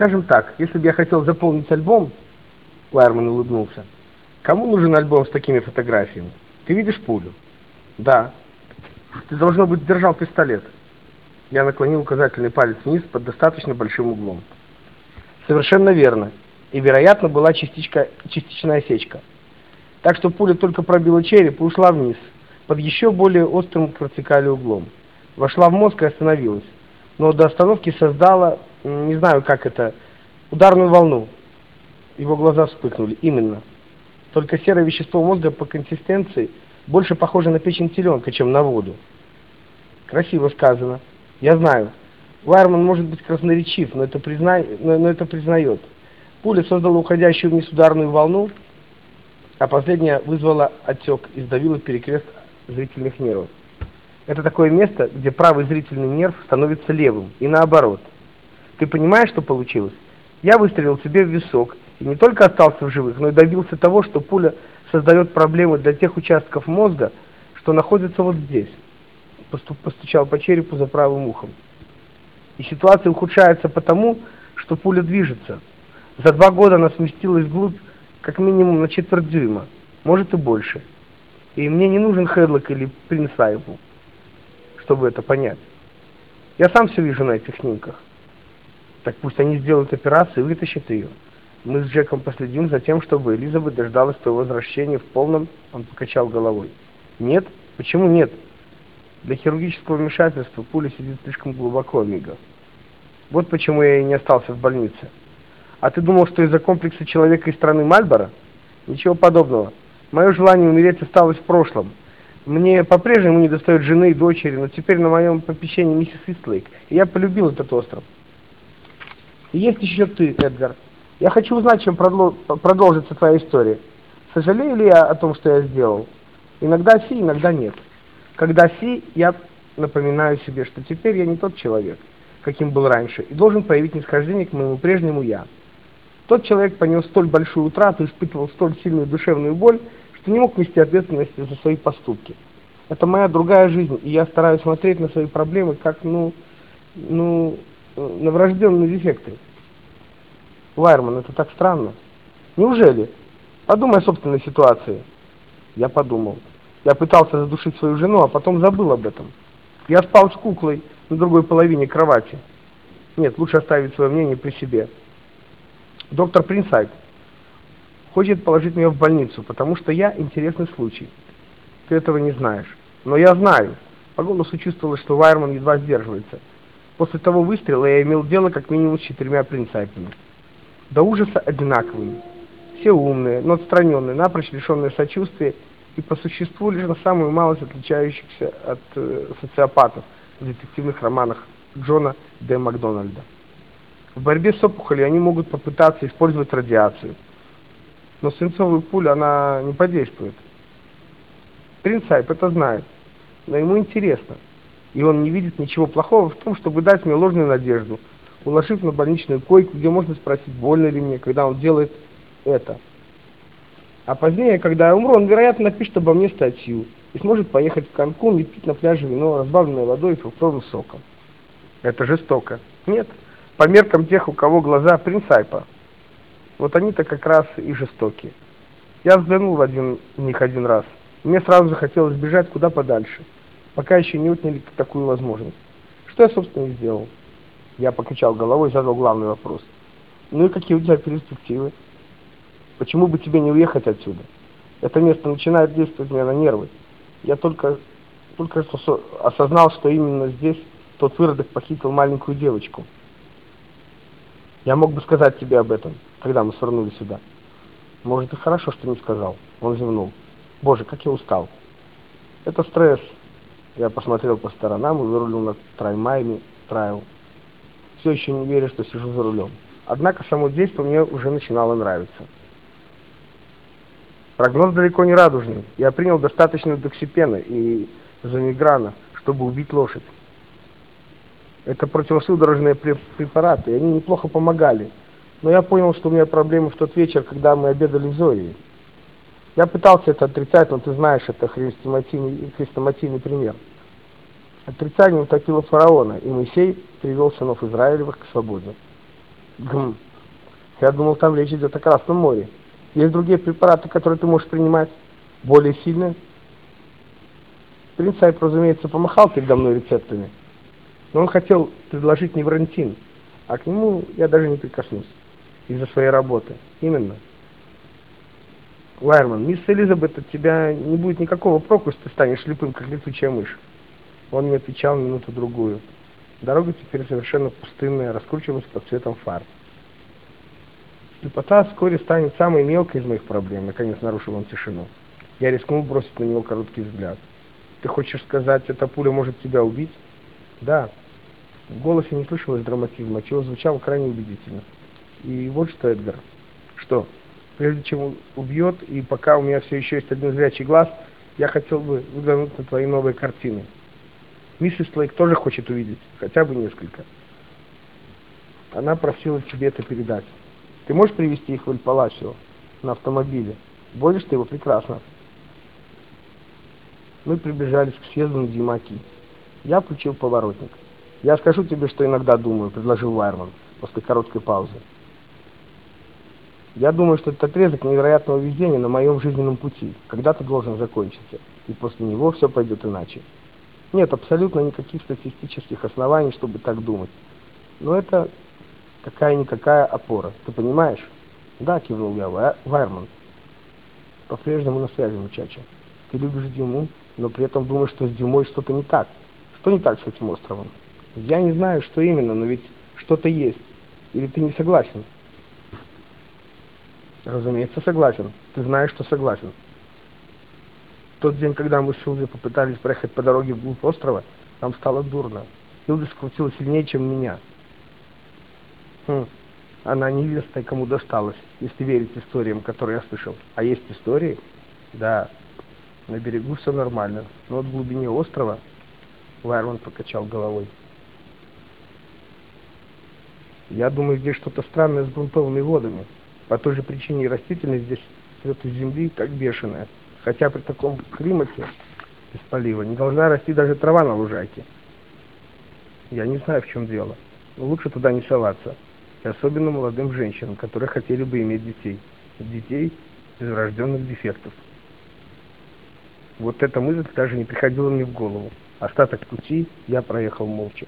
Скажем так, если бы я хотел заполнить альбом, Лайерман улыбнулся, кому нужен альбом с такими фотографиями? Ты видишь пулю? Да. Ты, должно быть, держал пистолет. Я наклонил указательный палец вниз под достаточно большим углом. Совершенно верно. И, вероятно, была частичка, частичная осечка. Так что пуля только пробила череп и ушла вниз, под еще более острым к углом. Вошла в мозг и остановилась. Но до остановки создала, не знаю как это, ударную волну. Его глаза вспыхнули. Именно. Только серое вещество мозга по консистенции больше похоже на печень теленка, чем на воду. Красиво сказано. Я знаю. Вайерман может быть красноречив, но это, призна... но, но это признает. Пуля создала уходящую вниз ударную волну, а последняя вызвала отек и сдавила перекрест зрительных нервов. Это такое место, где правый зрительный нерв становится левым, и наоборот. Ты понимаешь, что получилось? Я выстрелил себе в висок, и не только остался в живых, но и добился того, что пуля создает проблемы для тех участков мозга, что находятся вот здесь. Постучал по черепу за правым ухом. И ситуация ухудшается потому, что пуля движется. За два года она сместилась вглубь как минимум на четверть дюйма, может и больше. И мне не нужен Хедлок или Принц чтобы это понять. Я сам все вижу на этих снимках. Так пусть они сделают операцию и вытащат ее. Мы с Джеком последим за тем, чтобы Элизабет дождалась твоего возвращения в полном... Он покачал головой. Нет? Почему нет? Для хирургического вмешательства пуля сидит слишком глубоко, Мига. Вот почему я и не остался в больнице. А ты думал, что из-за комплекса человека из страны Мальборо? Ничего подобного. Мое желание умереть осталось в прошлом. Мне по-прежнему не достает жены и дочери, но теперь на моем попечении миссис Истлейк, и я полюбил этот остров. И есть еще ты, Эдгар. Я хочу узнать, чем продолжится твоя история. Сожалею ли я о том, что я сделал? Иногда си, иногда нет. Когда си, я напоминаю себе, что теперь я не тот человек, каким был раньше, и должен проявить нисхождение к моему прежнему «я». Тот человек понес столь большую утрату, испытывал столь сильную душевную боль, что не мог нести ответственности за свои поступки. Это моя другая жизнь, и я стараюсь смотреть на свои проблемы как, ну, ну, на врожденные дефекты. Вайерман, это так странно. Неужели? Подумай о собственной ситуации. Я подумал. Я пытался задушить свою жену, а потом забыл об этом. Я спал с куклой на другой половине кровати. Нет, лучше оставить свое мнение при себе. Доктор Принсайд хочет положить меня в больницу, потому что я интересный случай. Ты этого не знаешь. Но я знаю. По голосу чувствовалось, что Вайерман едва сдерживается. После того выстрела я имел дело как минимум с четырьмя принцайпами. До ужаса одинаковыми. Все умные, но отстраненные, напрочь лишенные сочувствия и по существу лишь на самую малость отличающихся от э, социопатов в детективных романах Джона Д. Макдональда. В борьбе с опухолью они могут попытаться использовать радиацию, но свинцовую пулю она не подействует. Принц Айп это знает, но ему интересно, и он не видит ничего плохого в том, чтобы дать мне ложную надежду, уложив на больничную койку, где можно спросить, больно ли мне, когда он делает это. А позднее, когда я умру, он, вероятно, напишет обо мне статью и сможет поехать в Канкун и пить на пляже вино, разбавленное водой и фруктовым соком. Это жестоко. Нет по меркам тех, у кого глаза принцайпа. Вот они-то как раз и жестокие. Я взглянул в один в них один раз. Мне сразу захотелось бежать куда подальше, пока еще не отняли такую возможность. Что я, собственно, и сделал. Я покачал головой и задал главный вопрос. Ну и какие у тебя перспективы? Почему бы тебе не уехать отсюда? Это место начинает действовать мне на нервы. Я только, только осознал, что именно здесь тот выродок похитил маленькую девочку. Я мог бы сказать тебе об этом, когда мы свернули сюда. Может, и хорошо, что не сказал. Он зевнул. Боже, как я устал. Это стресс. Я посмотрел по сторонам и вырулил на Траймайме Трайл. Все еще не верю, что сижу за рулем. Однако само действие мне уже начинало нравиться. Прогноз далеко не радужный. Я принял достаточно доксипена и замиграна, чтобы убить лошадь. Это противосудорожные препараты, и они неплохо помогали. Но я понял, что у меня проблемы в тот вечер, когда мы обедали в Зории. Я пытался это отрицать, но ты знаешь, это хрестоматийный, хрестоматийный пример. Отрицание утопило фараона, и Моисей привел сынов Израилевых к свободе. Гм. Я думал, там речь идет о Красном море. Есть другие препараты, которые ты можешь принимать, более сильные. Принц Сайп, разумеется, помахал передо мной рецептами, но он хотел предложить неврантин, а к нему я даже не прикоснусь из-за своей работы. Именно. Вайерман, мисс Элизабет, от тебя не будет никакого проку, если ты станешь слепым, как летучая мышь. Он не отвечал минуту-другую. Дорога теперь совершенно пустынная, раскручивалась под цветом фар. Слепота вскоре станет самой мелкой из моих проблем, наконец нарушил он тишину. Я рискнул бросить на него короткий взгляд. Ты хочешь сказать, эта пуля может тебя убить? Да. В голосе не слышалось драматизма, чего звучало крайне убедительно. И вот что, Эдгар. Что? Прежде чем убьет, и пока у меня все еще есть один зрячий глаз, я хотел бы взглянуть на твои новые картины. Миссис Лейк тоже хочет увидеть, хотя бы несколько. Она просила тебе это передать. Ты можешь привезти их в Эль-Паласио на автомобиле? Водишь ты его прекрасно. Мы приближались к съезду на Димаки. Я включил поворотник. «Я скажу тебе, что иногда думаю», — предложил Вайерман после короткой паузы. «Я думаю, что этот отрезок невероятного везения на моем жизненном пути когда-то должен закончиться, и после него все пойдет иначе. Нет абсолютно никаких статистических оснований, чтобы так думать. Но это какая-никакая опора. Ты понимаешь? Да, кивнул я, Вайерман. По-прежнему на связи, мучача. Ты любишь Дюму, но при этом думаешь, что с Дюмой что-то не так. Что не так с этим островом? Я не знаю, что именно, но ведь что-то есть. Или ты не согласен? Разумеется, согласен. Ты знаешь, что согласен. Тот день, когда мы с Силви попытались проехать по дороге вглубь острова, нам стало дурно. Силви скрутила сильнее, чем меня. Хм. Она невеста, кому досталась, если верить историям, которые я слышал. А есть истории? Да. На берегу все нормально, но вот в глубине острова Вайрон покачал головой. Я думаю, здесь что-то странное с грунтовыми водами. По той же причине растительность здесь цвет из земли как бешеная. Хотя при таком климате без полива не должна расти даже трава на лужайке. Я не знаю, в чем дело. Но лучше туда не соваться и особенно молодым женщинам, которые хотели бы иметь детей. Детей без врожденных дефектов. Вот эта мысль даже не приходила мне в голову. Остаток пути я проехал молча.